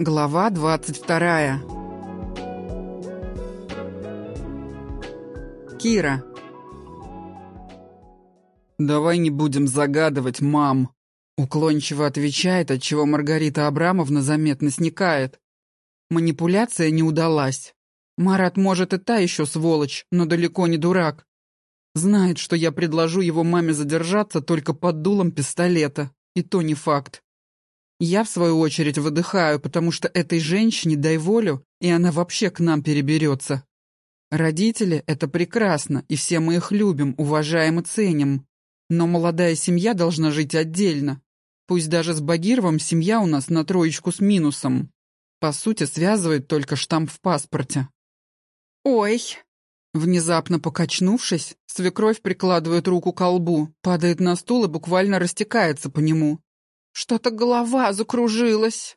Глава двадцать вторая. Кира. «Давай не будем загадывать, мам», — уклончиво отвечает, отчего Маргарита Абрамовна заметно сникает. Манипуляция не удалась. Марат, может, и та еще сволочь, но далеко не дурак. Знает, что я предложу его маме задержаться только под дулом пистолета, и то не факт. Я, в свою очередь, выдыхаю, потому что этой женщине дай волю, и она вообще к нам переберется. Родители — это прекрасно, и все мы их любим, уважаем и ценим. Но молодая семья должна жить отдельно. Пусть даже с Багировым семья у нас на троечку с минусом. По сути, связывает только штамп в паспорте. «Ой!» Внезапно покачнувшись, свекровь прикладывает руку к колбу, падает на стул и буквально растекается по нему. Что-то голова закружилась.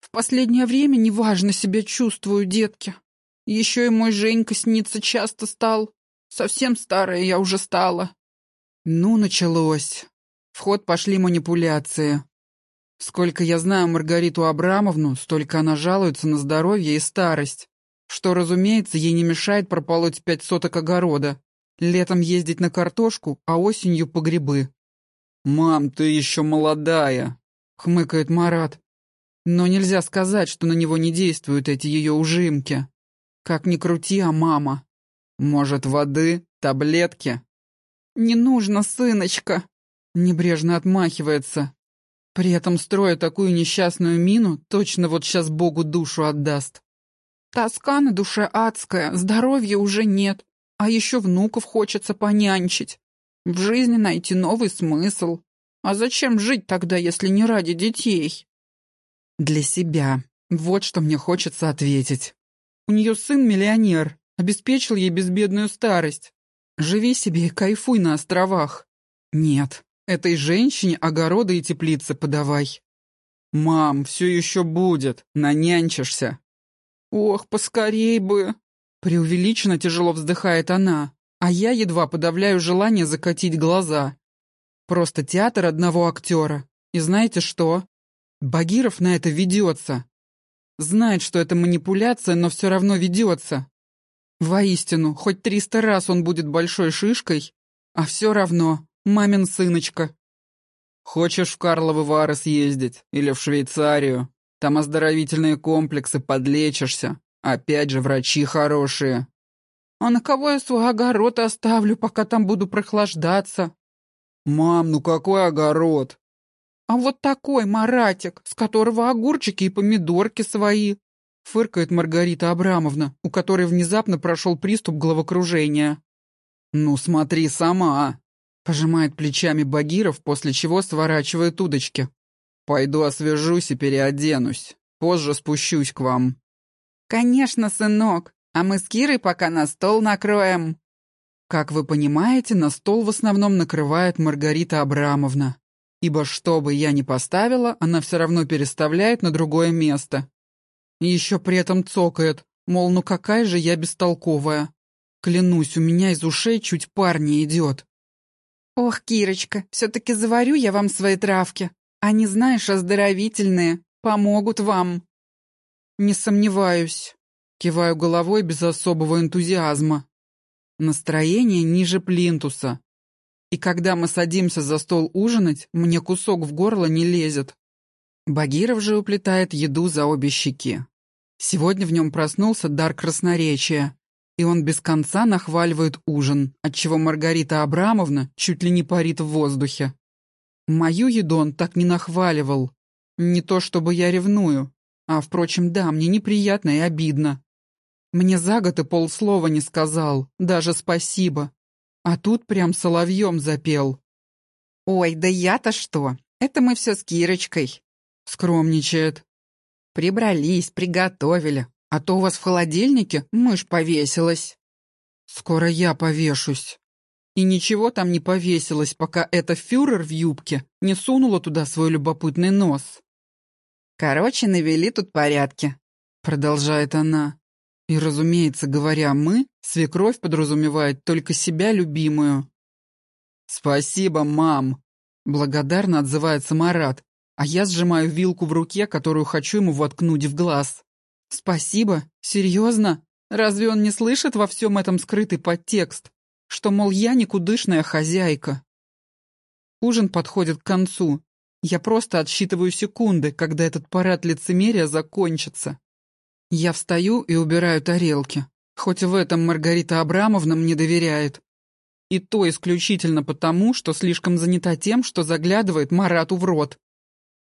В последнее время неважно себя чувствую, детки. Еще и мой Женька снится часто стал. Совсем старая я уже стала. Ну, началось. В ход пошли манипуляции. Сколько я знаю Маргариту Абрамовну, столько она жалуется на здоровье и старость. Что, разумеется, ей не мешает прополоть пять соток огорода, летом ездить на картошку, а осенью по грибы. «Мам, ты еще молодая», — хмыкает Марат. Но нельзя сказать, что на него не действуют эти ее ужимки. Как ни крути, а мама. Может, воды, таблетки? «Не нужно, сыночка», — небрежно отмахивается. При этом строя такую несчастную мину, точно вот сейчас Богу душу отдаст. Тоска на душе адская, здоровья уже нет, а еще внуков хочется понянчить. В жизни найти новый смысл. А зачем жить тогда, если не ради детей? Для себя. Вот что мне хочется ответить. У нее сын миллионер, обеспечил ей безбедную старость. Живи себе и кайфуй на островах. Нет, этой женщине огороды и теплицы подавай. Мам, все еще будет, нанянчишься. Ох, поскорей бы. Преувеличенно тяжело вздыхает она а я едва подавляю желание закатить глаза. Просто театр одного актера. И знаете что? Багиров на это ведется. Знает, что это манипуляция, но все равно ведется. Воистину, хоть триста раз он будет большой шишкой, а все равно мамин сыночка. Хочешь в Карловы Вары съездить или в Швейцарию? Там оздоровительные комплексы, подлечишься. Опять же, врачи хорошие. А на кого я свой огород оставлю, пока там буду прохлаждаться? Мам, ну какой огород? А вот такой маратик, с которого огурчики и помидорки свои. Фыркает Маргарита Абрамовна, у которой внезапно прошел приступ головокружения. Ну смотри сама. Пожимает плечами Багиров, после чего сворачивает удочки. Пойду освежусь и переоденусь. Позже спущусь к вам. Конечно, сынок. А мы с Кирой пока на стол накроем». Как вы понимаете, на стол в основном накрывает Маргарита Абрамовна. Ибо что бы я ни поставила, она все равно переставляет на другое место. Еще при этом цокает, мол, ну какая же я бестолковая. Клянусь, у меня из ушей чуть пар не идет. «Ох, Кирочка, все-таки заварю я вам свои травки. Они, знаешь, оздоровительные, помогут вам». «Не сомневаюсь». Киваю головой без особого энтузиазма. Настроение ниже плинтуса. И когда мы садимся за стол ужинать, мне кусок в горло не лезет. Багиров же уплетает еду за обе щеки. Сегодня в нем проснулся дар красноречия, и он без конца нахваливает ужин, отчего Маргарита Абрамовна чуть ли не парит в воздухе. Мою еду он так не нахваливал. Не то чтобы я ревную, а, впрочем, да, мне неприятно и обидно. Мне за год и полслова не сказал, даже спасибо. А тут прям соловьем запел. «Ой, да я-то что? Это мы все с Кирочкой», — скромничает. «Прибрались, приготовили, а то у вас в холодильнике мышь повесилась». «Скоро я повешусь». И ничего там не повесилось, пока эта фюрер в юбке не сунула туда свой любопытный нос. «Короче, навели тут порядки», — продолжает она. И, разумеется, говоря «мы», свекровь подразумевает только себя любимую. «Спасибо, мам!» — благодарно отзывается Марат, а я сжимаю вилку в руке, которую хочу ему воткнуть в глаз. «Спасибо? Серьезно? Разве он не слышит во всем этом скрытый подтекст? Что, мол, я никудышная хозяйка?» Ужин подходит к концу. Я просто отсчитываю секунды, когда этот парад лицемерия закончится. Я встаю и убираю тарелки. Хоть в этом Маргарита Абрамовна мне доверяет. И то исключительно потому, что слишком занята тем, что заглядывает Марату в рот.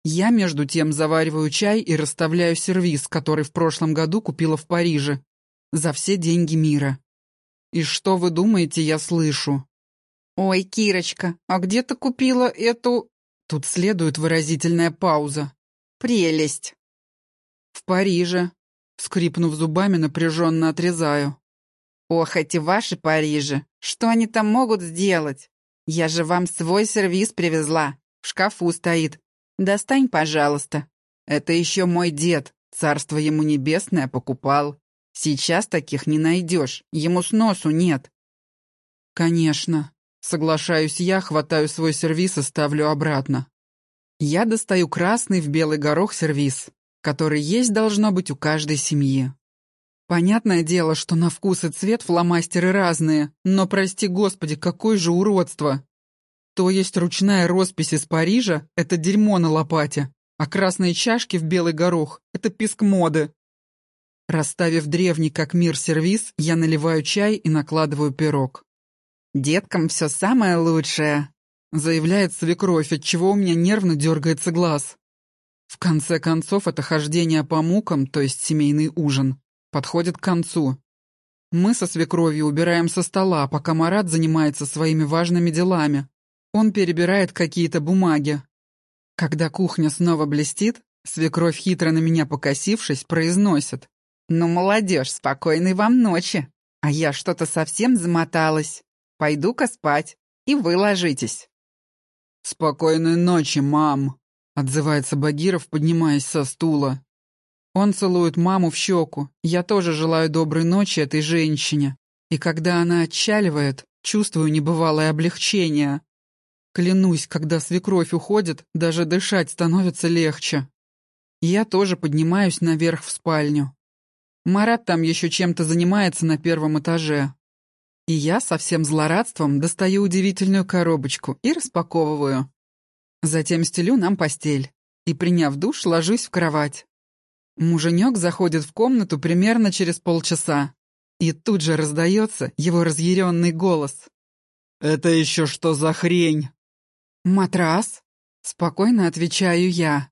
Я, между тем, завариваю чай и расставляю сервиз, который в прошлом году купила в Париже. За все деньги мира. И что вы думаете, я слышу? «Ой, Кирочка, а где ты купила эту...» Тут следует выразительная пауза. «Прелесть!» «В Париже», скрипнув зубами, напряженно отрезаю. «Ох, эти ваши Парижи! Что они там могут сделать? Я же вам свой сервиз привезла. В шкафу стоит. Достань, пожалуйста. Это еще мой дед, царство ему небесное, покупал. Сейчас таких не найдешь, ему сносу нет». «Конечно», — соглашаюсь я, хватаю свой сервиз и ставлю обратно. Я достаю красный в белый горох сервиз, который есть должно быть у каждой семьи. Понятное дело, что на вкус и цвет фломастеры разные, но, прости господи, какое же уродство! То есть ручная роспись из Парижа — это дерьмо на лопате, а красные чашки в белый горох — это писк моды. Расставив древний как мир сервиз, я наливаю чай и накладываю пирог. «Деткам все самое лучшее», — заявляет свекровь, от чего у меня нервно дергается глаз. В конце концов, это хождение по мукам, то есть семейный ужин, подходит к концу. Мы со свекровью убираем со стола, пока Марат занимается своими важными делами. Он перебирает какие-то бумаги. Когда кухня снова блестит, свекровь, хитро на меня покосившись, произносит. «Ну, молодежь, спокойной вам ночи. А я что-то совсем замоталась. Пойду-ка спать, и вы ложитесь». «Спокойной ночи, мам», — отзывается Багиров, поднимаясь со стула. Он целует маму в щеку. Я тоже желаю доброй ночи этой женщине. И когда она отчаливает, чувствую небывалое облегчение. Клянусь, когда свекровь уходит, даже дышать становится легче. Я тоже поднимаюсь наверх в спальню. Марат там еще чем-то занимается на первом этаже. И я со всем злорадством достаю удивительную коробочку и распаковываю. Затем стелю нам постель и, приняв душ, ложусь в кровать. Муженек заходит в комнату примерно через полчаса, и тут же раздается его разъяренный голос. «Это еще что за хрень?» «Матрас?» — спокойно отвечаю я.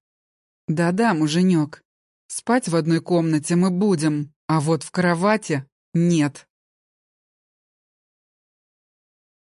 «Да-да, муженек, спать в одной комнате мы будем, а вот в кровати — нет».